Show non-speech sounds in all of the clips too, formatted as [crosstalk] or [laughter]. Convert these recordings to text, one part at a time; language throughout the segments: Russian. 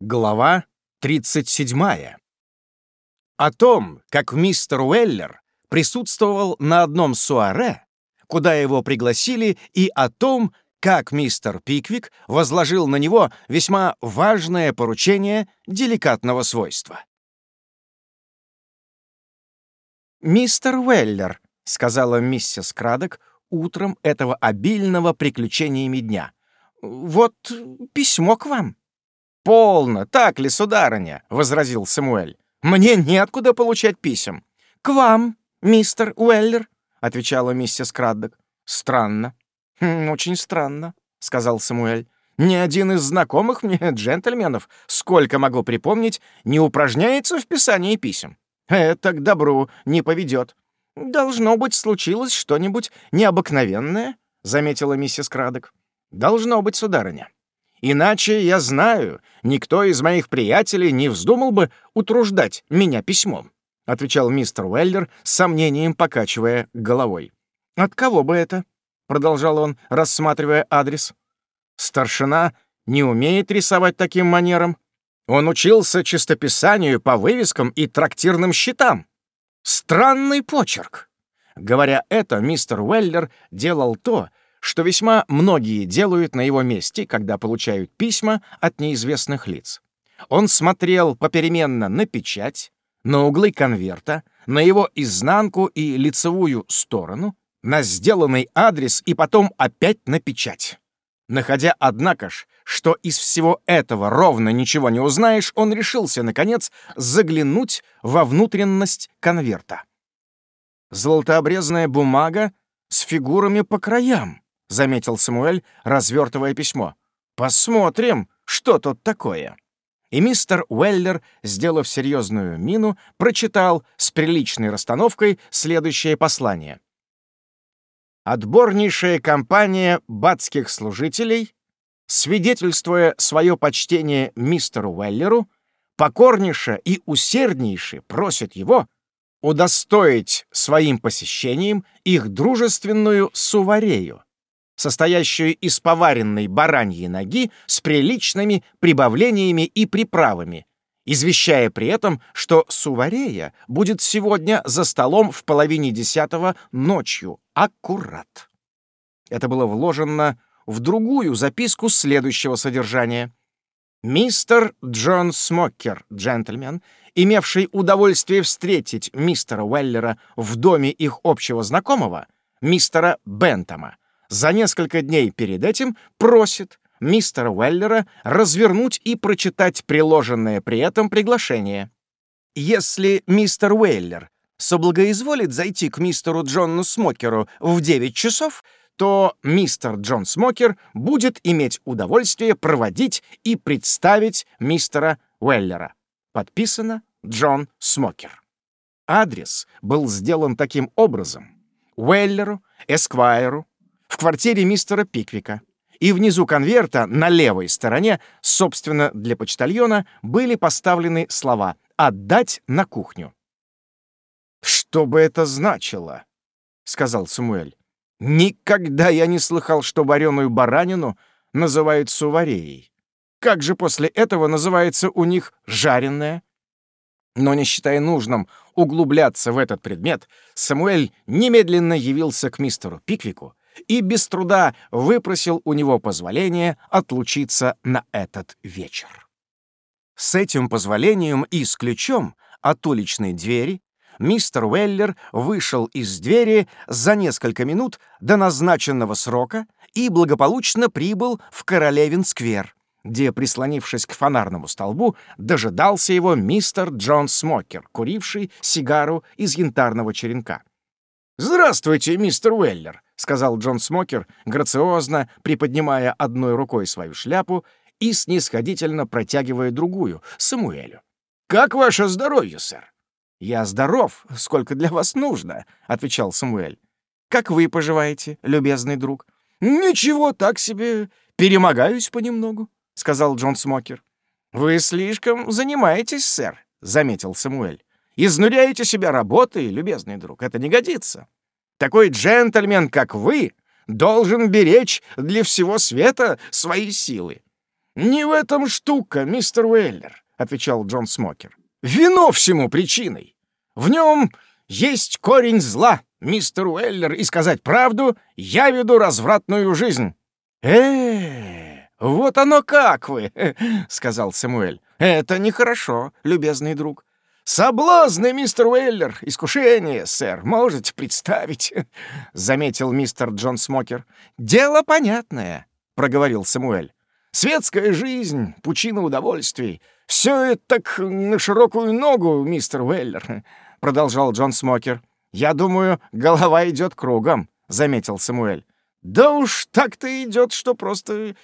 Глава 37. О том, как мистер Уэллер присутствовал на одном суаре, куда его пригласили, и о том, как мистер Пиквик возложил на него весьма важное поручение деликатного свойства. «Мистер Уэллер», — сказала миссис Крадок утром этого обильного приключениями дня, — «вот письмо к вам». «Полно, так ли, сударыня?» — возразил Самуэль. «Мне неоткуда получать писем». «К вам, мистер Уэллер», — отвечала миссис Краддок. «Странно». «Хм, «Очень странно», — сказал Самуэль. «Ни один из знакомых мне джентльменов, сколько могу припомнить, не упражняется в писании писем. Это к добру не поведет». «Должно быть, случилось что-нибудь необыкновенное», — заметила миссис Крадок. «Должно быть, сударыня. Иначе, я знаю, никто из моих приятелей не вздумал бы утруждать меня письмом», — отвечал мистер Уэллер с сомнением, покачивая головой. «От кого бы это?» — продолжал он, рассматривая адрес. «Старшина не умеет рисовать таким манером. Он учился чистописанию по вывескам и трактирным счетам. Странный почерк». Говоря это, мистер Уэллер делал то, что весьма многие делают на его месте, когда получают письма от неизвестных лиц. Он смотрел попеременно на печать, на углы конверта, на его изнанку и лицевую сторону, на сделанный адрес и потом опять на печать. Находя, однако ж, что из всего этого ровно ничего не узнаешь, он решился, наконец, заглянуть во внутренность конверта. Золотообрезанная бумага с фигурами по краям. — заметил Самуэль, развертывая письмо. «Посмотрим, что тут такое». И мистер Уэллер, сделав серьезную мину, прочитал с приличной расстановкой следующее послание. «Отборнейшая компания батских служителей, свидетельствуя свое почтение мистеру Уэллеру, покорнейше и усерднейше просит его удостоить своим посещением их дружественную суварею, состоящую из поваренной бараньей ноги с приличными прибавлениями и приправами, извещая при этом, что суварея будет сегодня за столом в половине десятого ночью, аккурат. Это было вложено в другую записку следующего содержания. Мистер Джон Смокер, джентльмен, имевший удовольствие встретить мистера Уэллера в доме их общего знакомого, мистера Бентома, за несколько дней перед этим просит мистера Уэллера развернуть и прочитать приложенное при этом приглашение. Если мистер Уэллер соблагоизволит зайти к мистеру Джону Смокеру в 9 часов, то мистер Джон Смокер будет иметь удовольствие проводить и представить мистера Уэллера. Подписано Джон Смокер. Адрес был сделан таким образом. Уэллеру, Эсквайру, в квартире мистера Пиквика. И внизу конверта, на левой стороне, собственно, для почтальона, были поставлены слова «отдать на кухню». «Что бы это значило?» — сказал Самуэль. «Никогда я не слыхал, что вареную баранину называют сувареей. Как же после этого называется у них жареная?» Но не считая нужным углубляться в этот предмет, Самуэль немедленно явился к мистеру Пиквику и без труда выпросил у него позволение отлучиться на этот вечер. С этим позволением и с ключом от уличной двери мистер Уэллер вышел из двери за несколько минут до назначенного срока и благополучно прибыл в Королевин-сквер, где, прислонившись к фонарному столбу, дожидался его мистер Джон Смокер, куривший сигару из янтарного черенка. «Здравствуйте, мистер Уэллер», — сказал Джон Смокер, грациозно приподнимая одной рукой свою шляпу и снисходительно протягивая другую, Самуэлю. «Как ваше здоровье, сэр?» «Я здоров, сколько для вас нужно», — отвечал Самуэль. «Как вы поживаете, любезный друг?» «Ничего, так себе перемогаюсь понемногу», — сказал Джон Смокер. «Вы слишком занимаетесь, сэр», — заметил Самуэль. «Изнуряете себя работой, любезный друг, это не годится. Такой джентльмен, как вы, должен беречь для всего света свои силы. «Не в этом штука, мистер Уэллер», — отвечал Джон Смокер. «Вино всему причиной. В нем есть корень зла, мистер Уэллер, и сказать правду, я веду развратную жизнь». «Э-э, вот оно как вы», [laughs] — сказал Самуэль. «Это нехорошо, любезный друг. «Соблазны, мистер Уэллер! Искушение, сэр! Можете представить?» — заметил мистер Джон Смокер. «Дело понятное», — проговорил Самуэль. «Светская жизнь, пучина удовольствий. Все это так на широкую ногу, мистер Уэллер», — продолжал Джон Смокер. «Я думаю, голова идет кругом», — заметил Самуэль. «Да уж так-то идет, что просто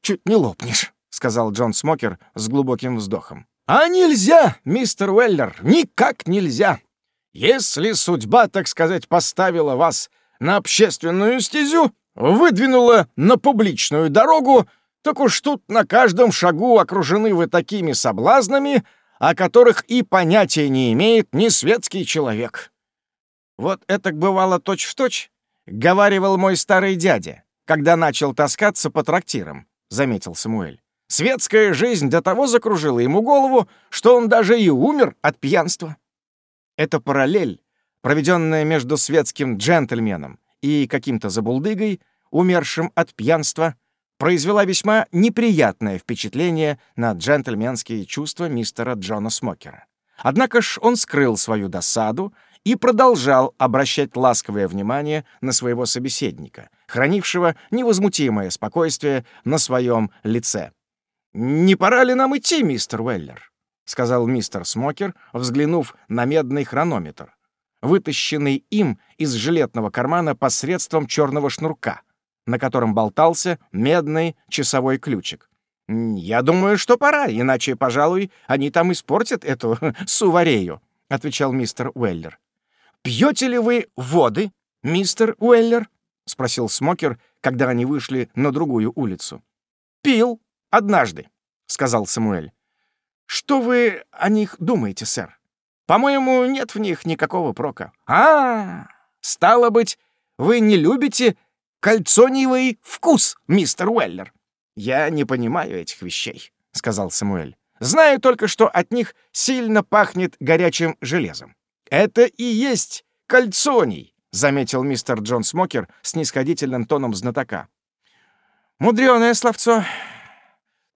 чуть не лопнешь», — сказал Джон Смокер с глубоким вздохом. А нельзя, мистер Уэллер, никак нельзя. Если судьба, так сказать, поставила вас на общественную стезю, выдвинула на публичную дорогу, так уж тут на каждом шагу окружены вы такими соблазнами, о которых и понятия не имеет ни светский человек. Вот это бывало точь-в-точь, — говаривал мой старый дядя, когда начал таскаться по трактирам, — заметил Самуэль. Светская жизнь до того закружила ему голову, что он даже и умер от пьянства. Эта параллель, проведенная между светским джентльменом и каким-то забулдыгой, умершим от пьянства, произвела весьма неприятное впечатление на джентльменские чувства мистера Джона Смокера. Однако ж он скрыл свою досаду и продолжал обращать ласковое внимание на своего собеседника, хранившего невозмутимое спокойствие на своем лице. «Не пора ли нам идти, мистер Уэллер?» — сказал мистер Смокер, взглянув на медный хронометр, вытащенный им из жилетного кармана посредством черного шнурка, на котором болтался медный часовой ключик. «Я думаю, что пора, иначе, пожалуй, они там испортят эту [laughs] суварею», — отвечал мистер Уэллер. «Пьете ли вы воды, мистер Уэллер?» — спросил Смокер, когда они вышли на другую улицу. «Пил», «Однажды», — сказал Самуэль. «Что вы о них думаете, сэр? По-моему, нет в них никакого прока». «А, стало быть, вы не любите кальцониевый вкус, мистер Уэллер?» «Я не понимаю этих вещей», — сказал Самуэль. «Знаю только, что от них сильно пахнет горячим железом». «Это и есть кальцоний», — заметил мистер Джон Смокер с нисходительным тоном знатока. «Мудреное словцо.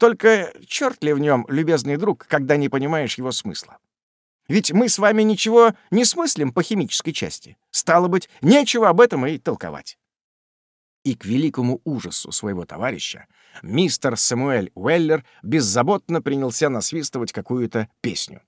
Только черт ли в нем, любезный друг, когда не понимаешь его смысла? Ведь мы с вами ничего не смыслим по химической части. Стало быть, нечего об этом и толковать. И к великому ужасу своего товарища мистер Самуэль Уэллер беззаботно принялся насвистывать какую-то песню.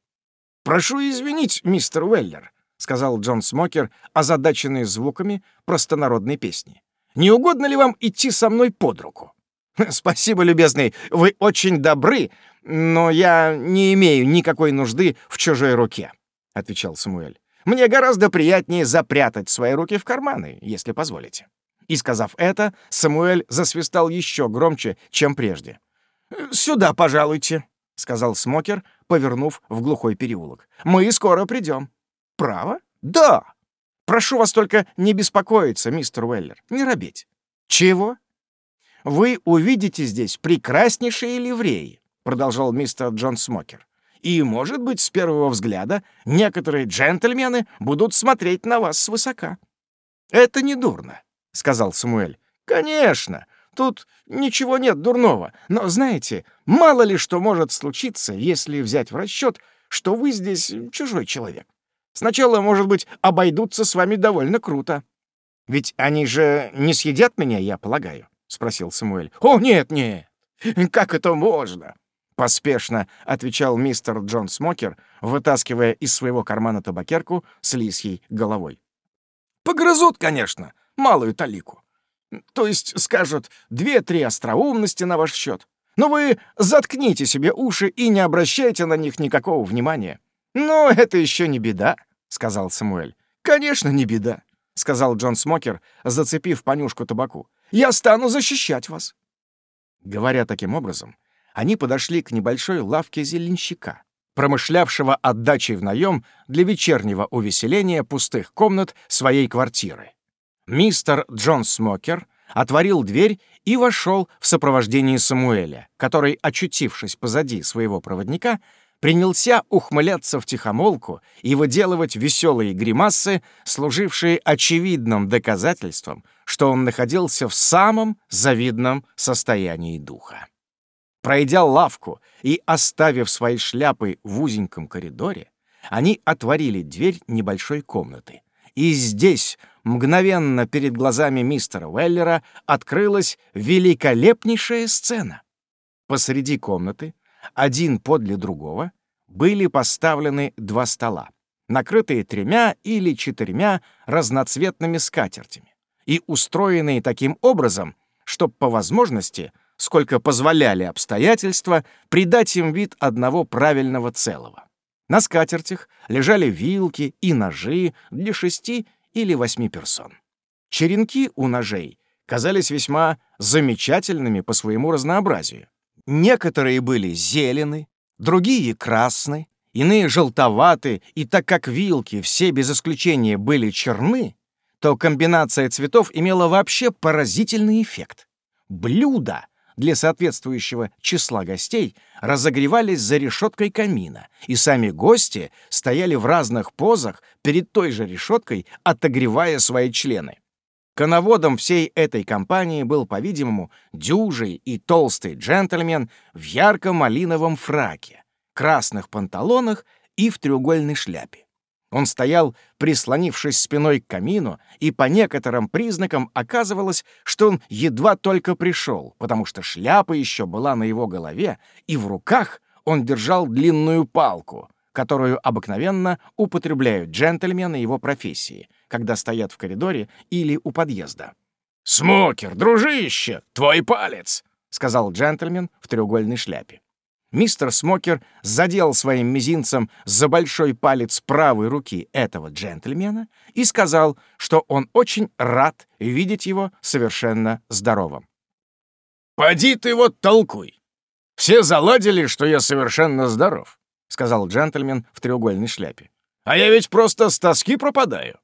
«Прошу извинить, мистер Уэллер», — сказал Джон Смокер, озадаченный звуками простонародной песни. «Не угодно ли вам идти со мной под руку?» [laughs] «Спасибо, любезный, вы очень добры, но я не имею никакой нужды в чужой руке», — отвечал Самуэль. «Мне гораздо приятнее запрятать свои руки в карманы, если позволите». И, сказав это, Самуэль засвистал еще громче, чем прежде. «Сюда, пожалуйте», — сказал Смокер, повернув в глухой переулок. «Мы скоро придем». «Право?» «Да. Прошу вас только не беспокоиться, мистер Уэллер, не робеть». «Чего?» Вы увидите здесь прекраснейшие ливреи», — продолжал мистер Джон Смокер. «И, может быть, с первого взгляда некоторые джентльмены будут смотреть на вас свысока». «Это не дурно», — сказал Самуэль. «Конечно, тут ничего нет дурного, но, знаете, мало ли что может случиться, если взять в расчет, что вы здесь чужой человек. Сначала, может быть, обойдутся с вами довольно круто. Ведь они же не съедят меня, я полагаю. — спросил Самуэль. «О, нет, нет! Как это можно?» Поспешно отвечал мистер Джон Смокер, вытаскивая из своего кармана табакерку с лисьей головой. «Погрызут, конечно, малую талику. То есть скажут две-три остроумности на ваш счет. Но вы заткните себе уши и не обращайте на них никакого внимания. «Ну, это еще не беда», — сказал Самуэль. «Конечно, не беда», — сказал Джон Смокер, зацепив понюшку табаку. Я стану защищать вас». Говоря таким образом, они подошли к небольшой лавке зеленщика, промышлявшего отдачей в наем для вечернего увеселения пустых комнат своей квартиры. Мистер Джон Смокер отворил дверь и вошел в сопровождении Самуэля, который, очутившись позади своего проводника, принялся ухмыляться в тихомолку и выделывать веселые гримасы, служившие очевидным доказательством, что он находился в самом завидном состоянии духа. Пройдя лавку и оставив свои шляпы в узеньком коридоре, они отворили дверь небольшой комнаты. И здесь, мгновенно перед глазами мистера Уэллера, открылась великолепнейшая сцена. Посреди комнаты один подле другого, были поставлены два стола, накрытые тремя или четырьмя разноцветными скатертями и устроенные таким образом, чтобы по возможности, сколько позволяли обстоятельства, придать им вид одного правильного целого. На скатертях лежали вилки и ножи для шести или восьми персон. Черенки у ножей казались весьма замечательными по своему разнообразию. Некоторые были зелены, другие — красны, иные — желтоваты, и так как вилки все без исключения были черны, то комбинация цветов имела вообще поразительный эффект. Блюда для соответствующего числа гостей разогревались за решеткой камина, и сами гости стояли в разных позах перед той же решеткой, отогревая свои члены. Коноводом всей этой компании был, по-видимому, дюжий и толстый джентльмен в ярко-малиновом фраке, красных панталонах и в треугольной шляпе. Он стоял, прислонившись спиной к камину, и по некоторым признакам оказывалось, что он едва только пришел, потому что шляпа еще была на его голове, и в руках он держал длинную палку, которую обыкновенно употребляют джентльмены его профессии — когда стоят в коридоре или у подъезда. «Смокер, дружище, твой палец!» — сказал джентльмен в треугольной шляпе. Мистер Смокер задел своим мизинцем за большой палец правой руки этого джентльмена и сказал, что он очень рад видеть его совершенно здоровым. «Поди ты вот толкуй! Все заладили, что я совершенно здоров», — сказал джентльмен в треугольной шляпе. «А я ведь просто с тоски пропадаю.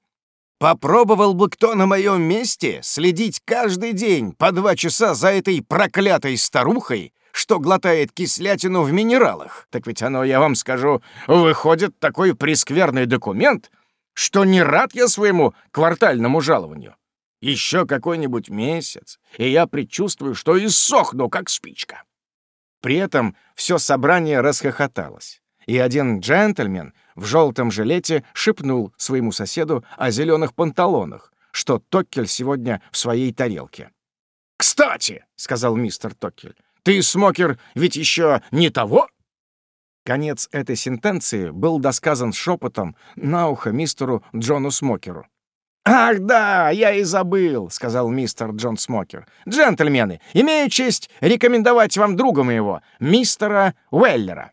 Попробовал бы кто на моем месте следить каждый день по два часа за этой проклятой старухой, что глотает кислятину в минералах. Так ведь оно, я вам скажу, выходит такой прескверный документ, что не рад я своему квартальному жалованию. Еще какой-нибудь месяц, и я предчувствую, что иссохну, как спичка. При этом все собрание расхохоталось, и один джентльмен в желтом жилете шепнул своему соседу о зеленых панталонах, что Токкель сегодня в своей тарелке. «Кстати», — сказал мистер Токкель, — «ты, Смокер, ведь еще не того?» Конец этой сентенции был досказан шепотом на ухо мистеру Джону Смокеру. «Ах да, я и забыл», — сказал мистер Джон Смокер. «Джентльмены, имею честь рекомендовать вам друга моего, мистера Уэллера».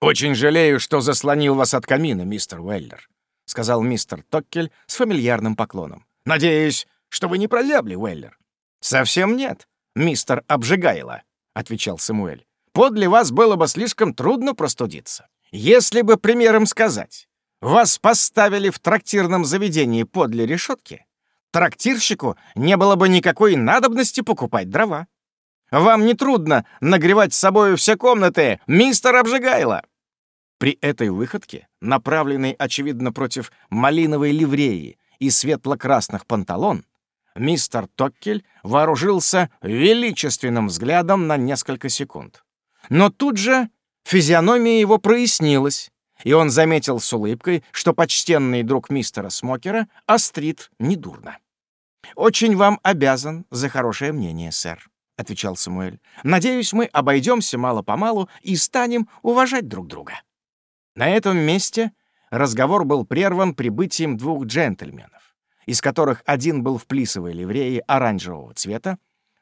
«Очень жалею, что заслонил вас от камина, мистер Уэллер», — сказал мистер Токкель с фамильярным поклоном. «Надеюсь, что вы не прозябли, Уэллер?» «Совсем нет, мистер Обжигайло», — отвечал Самуэль. «Подле вас было бы слишком трудно простудиться. Если бы, примером сказать, вас поставили в трактирном заведении подле решетки, трактирщику не было бы никакой надобности покупать дрова. Вам не трудно нагревать с собой все комнаты, мистер Обжигайло!» При этой выходке, направленной, очевидно, против малиновой ливреи и светло-красных панталон, мистер Токкель вооружился величественным взглядом на несколько секунд. Но тут же физиономия его прояснилась, и он заметил с улыбкой, что почтенный друг мистера Смокера острит недурно. «Очень вам обязан за хорошее мнение, сэр», — отвечал Самуэль. «Надеюсь, мы обойдемся мало-помалу и станем уважать друг друга». На этом месте разговор был прерван прибытием двух джентльменов, из которых один был в плисовой ливрее оранжевого цвета,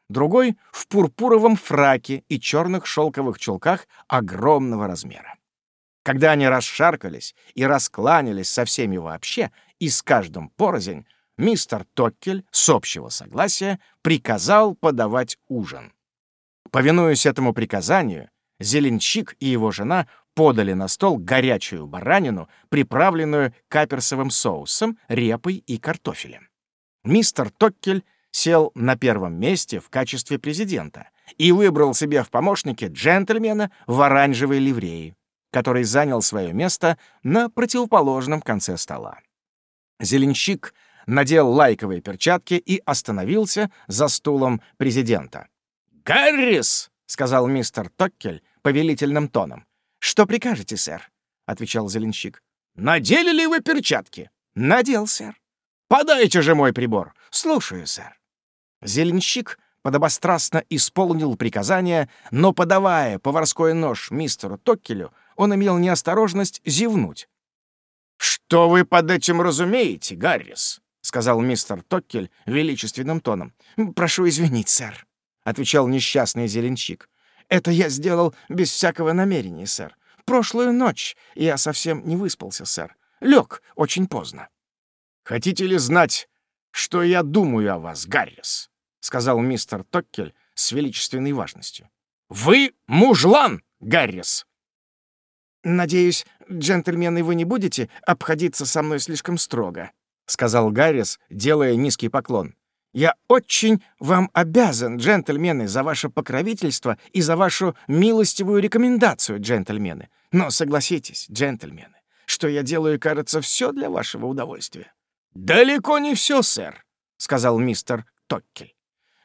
другой — в пурпуровом фраке и черных шелковых чулках огромного размера. Когда они расшаркались и раскланялись со всеми вообще и с каждым порознь, мистер Токкель с общего согласия приказал подавать ужин. Повинуясь этому приказанию, Зеленщик и его жена подали на стол горячую баранину, приправленную каперсовым соусом, репой и картофелем. Мистер Токкель сел на первом месте в качестве президента и выбрал себе в помощники джентльмена в оранжевой ливреи, который занял свое место на противоположном конце стола. Зеленщик надел лайковые перчатки и остановился за стулом президента. «Гаррис!» — сказал мистер Токкель повелительным тоном. «Что прикажете, сэр?» — отвечал Зеленщик. «Надели ли вы перчатки?» «Надел, сэр». «Подайте же мой прибор!» «Слушаю, сэр». Зеленщик подобострастно исполнил приказание, но, подавая поварской нож мистеру Токкелю, он имел неосторожность зевнуть. «Что вы под этим разумеете, Гаррис?» — сказал мистер Токкель величественным тоном. «Прошу извинить, сэр», — отвечал несчастный зеленщик. «Это я сделал без всякого намерения, сэр. Прошлую ночь я совсем не выспался, сэр. Лег очень поздно». «Хотите ли знать, что я думаю о вас, Гаррис?» — сказал мистер Токкель с величественной важностью. «Вы мужлан, Гаррис!» «Надеюсь, джентльмены, вы не будете обходиться со мной слишком строго», — сказал Гаррис, делая низкий поклон. «Я очень вам обязан, джентльмены, за ваше покровительство и за вашу милостивую рекомендацию, джентльмены. Но согласитесь, джентльмены, что я делаю, кажется, все для вашего удовольствия». «Далеко не все, сэр», — сказал мистер Токкель.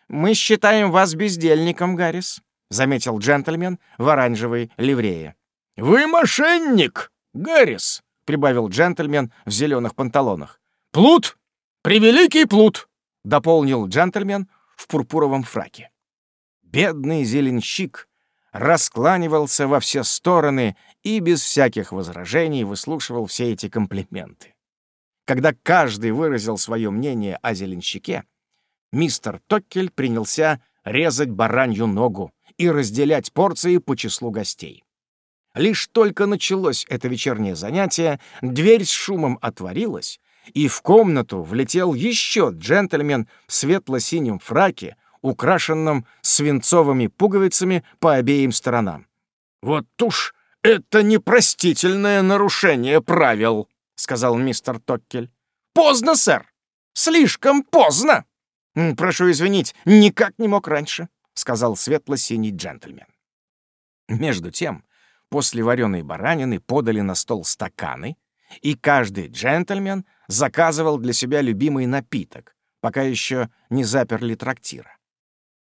«Мы считаем вас бездельником, Гаррис», — заметил джентльмен в оранжевой ливрее. «Вы мошенник, Гаррис», — прибавил джентльмен в зеленых панталонах. «Плут! Превеликий плут!» — дополнил джентльмен в пурпуровом фраке. Бедный зеленщик раскланивался во все стороны и без всяких возражений выслушивал все эти комплименты. Когда каждый выразил свое мнение о зеленщике, мистер Токкель принялся резать баранью ногу и разделять порции по числу гостей. Лишь только началось это вечернее занятие, дверь с шумом отворилась, и в комнату влетел еще джентльмен в светло-синем фраке, украшенном свинцовыми пуговицами по обеим сторонам. «Вот уж это непростительное нарушение правил», — сказал мистер Токкель. «Поздно, сэр! Слишком поздно!» «Прошу извинить, никак не мог раньше», — сказал светло-синий джентльмен. Между тем после вареной баранины подали на стол стаканы, и каждый джентльмен заказывал для себя любимый напиток, пока еще не заперли трактира.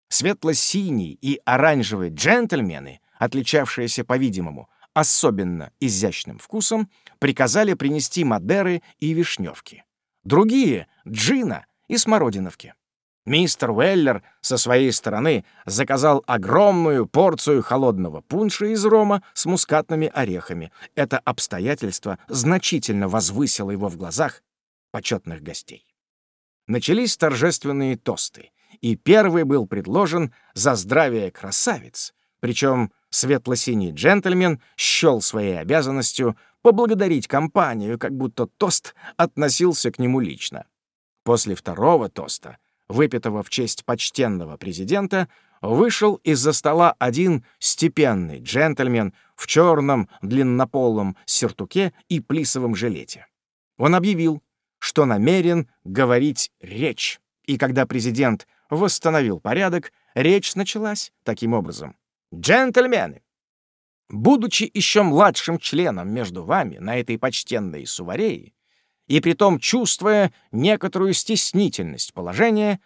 Светло-синий и оранжевый джентльмены, отличавшиеся, по-видимому, особенно изящным вкусом, приказали принести Мадеры и вишневки. Другие — джина и смородиновки. Мистер Уэллер со своей стороны заказал огромную порцию холодного пунша из рома с мускатными орехами. Это обстоятельство значительно возвысило его в глазах почетных гостей. Начались торжественные тосты, и первый был предложен за здравие красавиц, причем светло-синий джентльмен счел своей обязанностью поблагодарить компанию, как будто тост относился к нему лично. После второго тоста выпитого в честь почтенного президента, вышел из-за стола один степенный джентльмен в черном длиннополом сюртуке и плисовом жилете. Он объявил, что намерен говорить речь, и когда президент восстановил порядок, речь началась таким образом. «Джентльмены, будучи еще младшим членом между вами на этой почтенной суварее, и притом чувствуя некоторую стеснительность положения,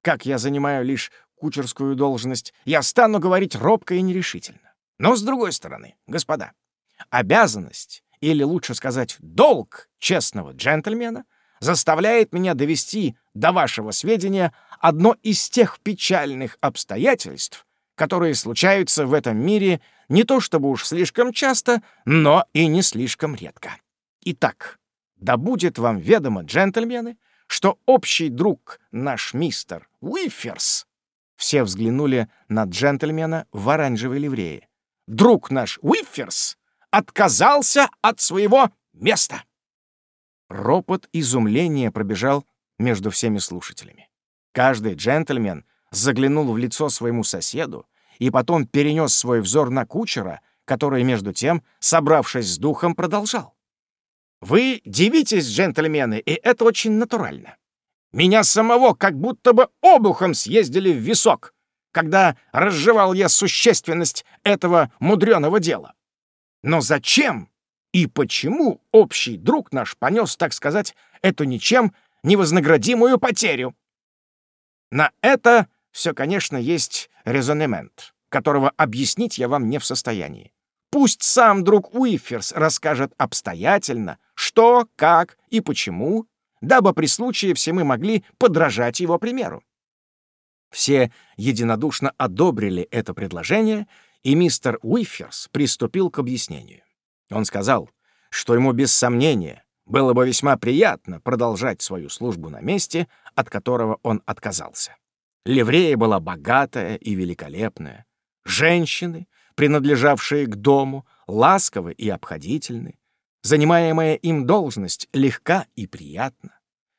как я занимаю лишь кучерскую должность, я стану говорить робко и нерешительно. Но с другой стороны, господа, обязанность, или лучше сказать, долг честного джентльмена заставляет меня довести до вашего сведения одно из тех печальных обстоятельств, которые случаются в этом мире не то чтобы уж слишком часто, но и не слишком редко. Итак, да будет вам ведомо, джентльмены, что общий друг наш мистер Уиферс... Все взглянули на джентльмена в оранжевой ливрее. Друг наш Уиферс отказался от своего места. Ропот изумления пробежал между всеми слушателями. Каждый джентльмен заглянул в лицо своему соседу и потом перенес свой взор на кучера, который, между тем, собравшись с духом, продолжал. Вы дивитесь, джентльмены, и это очень натурально. Меня самого как будто бы обухом съездили в висок, когда разжевал я существенность этого мудреного дела. Но зачем и почему общий друг наш понес, так сказать, эту ничем невознаградимую потерю? На это все, конечно, есть резонемент, которого объяснить я вам не в состоянии. Пусть сам друг Уиферс расскажет обстоятельно, что, как и почему, дабы при случае все мы могли подражать его примеру. Все единодушно одобрили это предложение, и мистер Уиферс приступил к объяснению. Он сказал, что ему без сомнения было бы весьма приятно продолжать свою службу на месте, от которого он отказался. Ливрея была богатая и великолепная. Женщины, принадлежавшие к дому, ласковы и обходительны. Занимаемая им должность легка и приятна.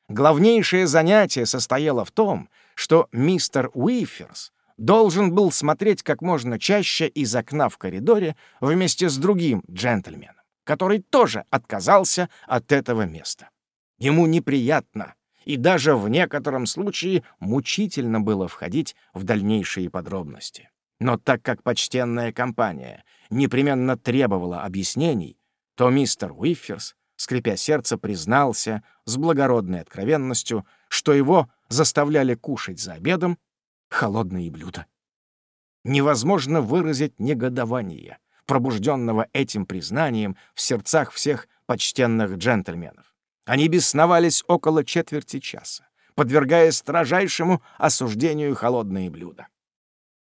Главнейшее занятие состояло в том, что мистер Уиферс должен был смотреть как можно чаще из окна в коридоре вместе с другим джентльменом, который тоже отказался от этого места. Ему неприятно и даже в некотором случае мучительно было входить в дальнейшие подробности. Но так как почтенная компания непременно требовала объяснений, то мистер Уифферс, скрипя сердце, признался с благородной откровенностью, что его заставляли кушать за обедом холодные блюда. Невозможно выразить негодование, пробужденного этим признанием в сердцах всех почтенных джентльменов. Они бесновались около четверти часа, подвергая строжайшему осуждению холодные блюда.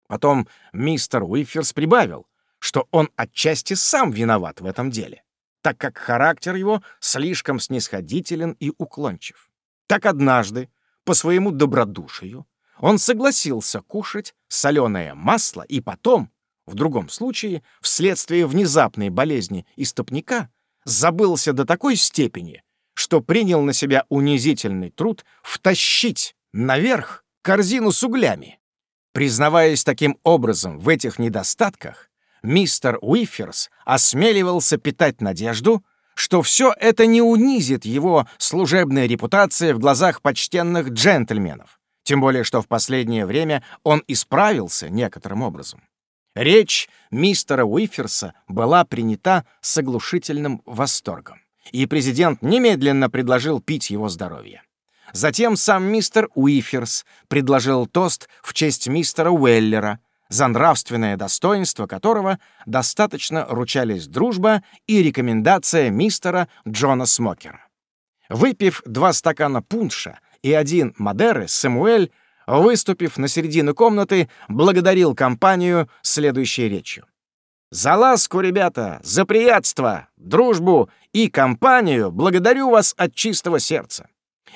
Потом мистер Уиферс прибавил, что он отчасти сам виноват в этом деле, так как характер его слишком снисходителен и уклончив. Так однажды, по своему добродушию, он согласился кушать соленое масло и потом, в другом случае, вследствие внезапной болезни истопника, забылся до такой степени, что принял на себя унизительный труд втащить наверх корзину с углями. Признаваясь таким образом в этих недостатках, мистер Уиферс осмеливался питать надежду, что все это не унизит его служебная репутация в глазах почтенных джентльменов, тем более что в последнее время он исправился некоторым образом. Речь мистера Уиферса была принята с оглушительным восторгом, и президент немедленно предложил пить его здоровье. Затем сам мистер Уиферс предложил тост в честь мистера Уэллера, за нравственное достоинство которого достаточно ручались дружба и рекомендация мистера Джона Смокера. Выпив два стакана пунша и один Мадеры, Самуэль, выступив на середину комнаты, благодарил компанию следующей речью. «За ласку, ребята, за приятство, дружбу и компанию благодарю вас от чистого сердца.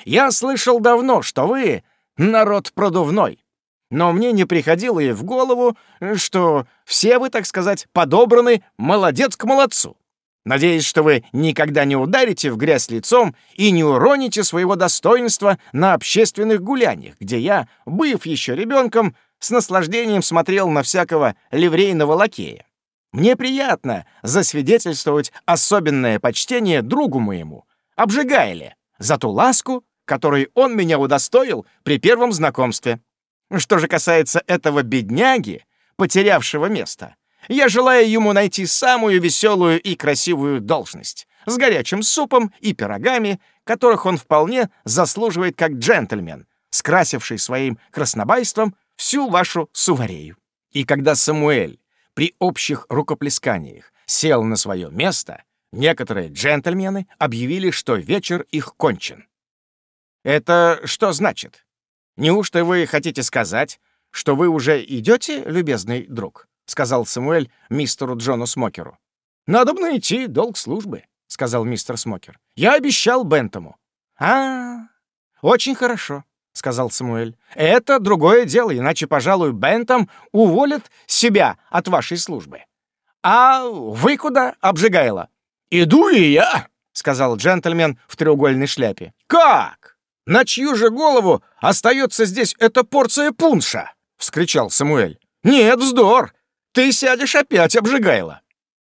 Я слышал давно, что вы народ продувной, но мне не приходило и в голову, что все вы, так сказать, подобраны молодец к молодцу. Надеюсь, что вы никогда не ударите в грязь лицом и не уроните своего достоинства на общественных гуляниях, где я, быв еще ребенком, с наслаждением смотрел на всякого ливрейного лакея. Мне приятно засвидетельствовать особенное почтение другу моему, Обжигайле, за ту ласку, которой он меня удостоил при первом знакомстве. Что же касается этого бедняги, потерявшего место, я желаю ему найти самую веселую и красивую должность с горячим супом и пирогами, которых он вполне заслуживает как джентльмен, скрасивший своим краснобайством всю вашу суварею. И когда Самуэль при общих рукоплесканиях сел на свое место, некоторые джентльмены объявили, что вечер их кончен. «Это что значит? Неужто вы хотите сказать, что вы уже идете, любезный друг?» — сказал Самуэль мистеру Джону Смокеру. «Надо бы найти долг службы», — сказал мистер Смокер. «Я обещал Бентому». «А, очень хорошо», — сказал Самуэль. «Это другое дело, иначе, пожалуй, Бентом уволит себя от вашей службы». «А вы куда, обжигайло?» «Иду и я», — сказал джентльмен в треугольной шляпе. «Как? На чью же голову остается здесь эта порция пунша?» — вскричал Самуэль. «Нет, вздор! Ты сядешь опять, обжигайло!»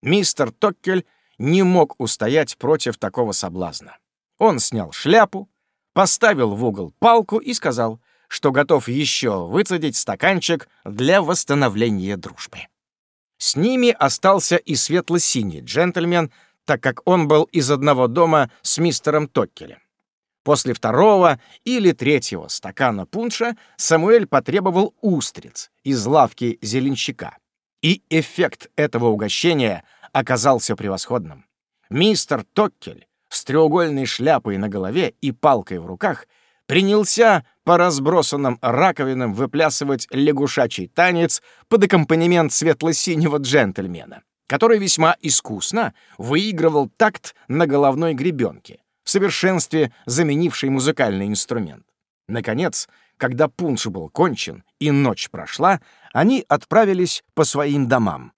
Мистер Токкель не мог устоять против такого соблазна. Он снял шляпу, поставил в угол палку и сказал, что готов еще выцедить стаканчик для восстановления дружбы. С ними остался и светло-синий джентльмен, так как он был из одного дома с мистером Токкелем. После второго или третьего стакана пунша Самуэль потребовал устриц из лавки зеленщика. И эффект этого угощения оказался превосходным. Мистер Токкель с треугольной шляпой на голове и палкой в руках принялся по разбросанным раковинам выплясывать лягушачий танец под аккомпанемент светло-синего джентльмена, который весьма искусно выигрывал такт на головной гребенке, в совершенстве заменивший музыкальный инструмент. Наконец, когда пунш был кончен и ночь прошла, они отправились по своим домам.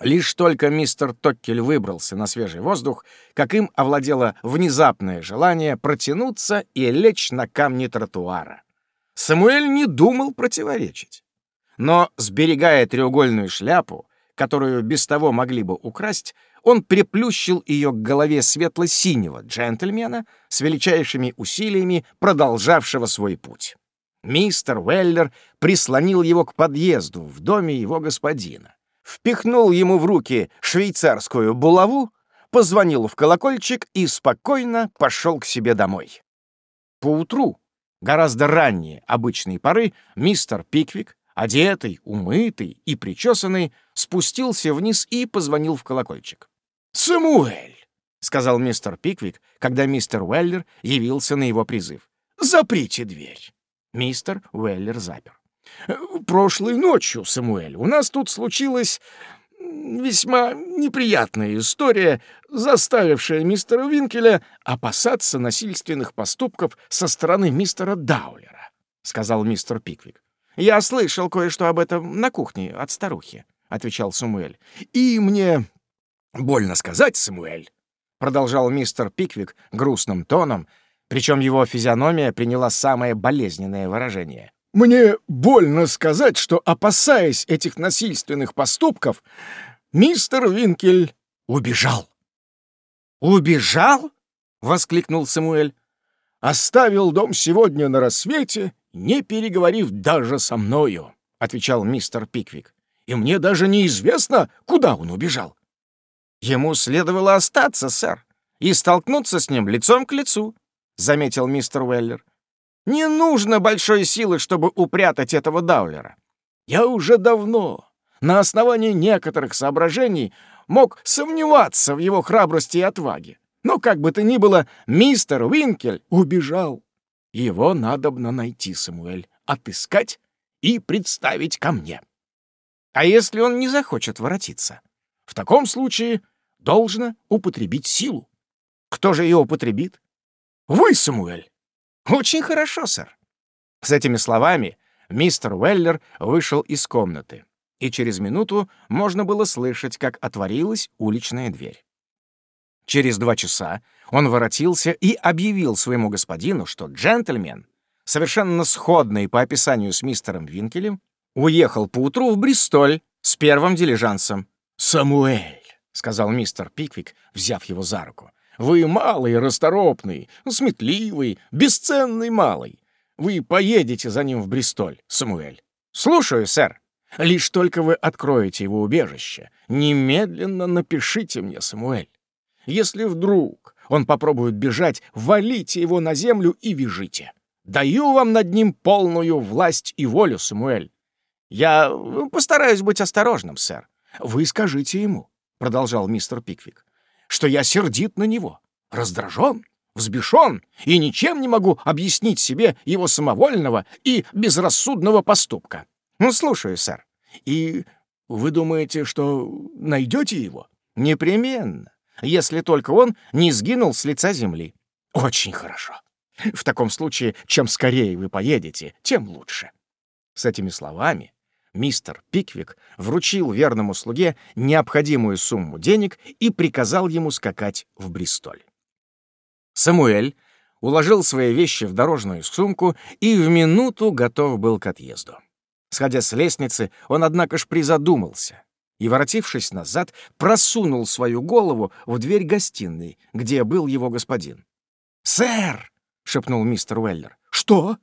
Лишь только мистер Токкель выбрался на свежий воздух, как им овладело внезапное желание протянуться и лечь на камни тротуара. Самуэль не думал противоречить. Но, сберегая треугольную шляпу, которую без того могли бы украсть, он приплющил ее к голове светло-синего джентльмена с величайшими усилиями продолжавшего свой путь. Мистер Уэллер прислонил его к подъезду в доме его господина впихнул ему в руки швейцарскую булаву, позвонил в колокольчик и спокойно пошел к себе домой. Поутру, гораздо ранее обычной поры, мистер Пиквик, одетый, умытый и причесанный, спустился вниз и позвонил в колокольчик. «Самуэль!» — сказал мистер Пиквик, когда мистер Уэллер явился на его призыв. «Заприте дверь!» Мистер Уэллер запер. Прошлой ночью, Самуэль, у нас тут случилась весьма неприятная история, заставившая мистера Винкеля опасаться насильственных поступков со стороны мистера Даулера, — сказал мистер Пиквик. «Я слышал кое-что об этом на кухне от старухи», — отвечал Самуэль. «И мне больно сказать, Самуэль», — продолжал мистер Пиквик грустным тоном, причем его физиономия приняла самое болезненное выражение. Мне больно сказать, что, опасаясь этих насильственных поступков, мистер Винкель убежал. «Убежал?» — воскликнул Самуэль. «Оставил дом сегодня на рассвете, не переговорив даже со мною», — отвечал мистер Пиквик. «И мне даже неизвестно, куда он убежал». «Ему следовало остаться, сэр, и столкнуться с ним лицом к лицу», — заметил мистер Уэллер. Не нужно большой силы, чтобы упрятать этого Даулера. Я уже давно, на основании некоторых соображений, мог сомневаться в его храбрости и отваге. Но как бы то ни было, мистер Уинкель убежал. Его надобно найти, Самуэль, отыскать и представить ко мне. А если он не захочет воротиться? В таком случае должно употребить силу. Кто же ее употребит? Вы, Самуэль. «Очень хорошо, сэр». С этими словами мистер Уэллер вышел из комнаты, и через минуту можно было слышать, как отворилась уличная дверь. Через два часа он воротился и объявил своему господину, что джентльмен, совершенно сходный по описанию с мистером Винкелем, уехал поутру в Бристоль с первым дилижансом. «Самуэль», — сказал мистер Пиквик, взяв его за руку, вы малый, расторопный, сметливый, бесценный малый. Вы поедете за ним в Бристоль, Самуэль. Слушаю, сэр. Лишь только вы откроете его убежище, немедленно напишите мне, Самуэль. Если вдруг он попробует бежать, валите его на землю и вяжите. Даю вам над ним полную власть и волю, Самуэль. Я постараюсь быть осторожным, сэр. Вы скажите ему, — продолжал мистер Пиквик, что я сердит на него, раздражен, взбешен и ничем не могу объяснить себе его самовольного и безрассудного поступка. Ну, слушаю, сэр. И вы думаете, что найдете его? Непременно, если только он не сгинул с лица земли. Очень хорошо. В таком случае, чем скорее вы поедете, тем лучше. С этими словами мистер Пиквик вручил верному слуге необходимую сумму денег и приказал ему скакать в Бристоль. Самуэль уложил свои вещи в дорожную сумку и в минуту готов был к отъезду. Сходя с лестницы, он, однако ж, призадумался и, воротившись назад, просунул свою голову в дверь гостиной, где был его господин. «Сэр!» — шепнул мистер Уэллер. «Что?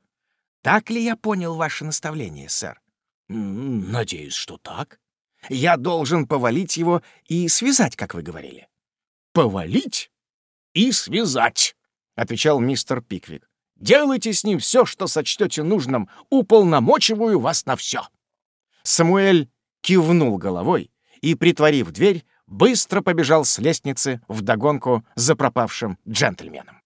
Так ли я понял ваше наставление, сэр?» «Надеюсь, что так». «Я должен повалить его и связать, как вы говорили». «Повалить и связать», — отвечал мистер Пиквик. «Делайте с ним все, что сочтете нужным. Уполномочиваю вас на все». Самуэль кивнул головой и, притворив дверь, быстро побежал с лестницы вдогонку за пропавшим джентльменом.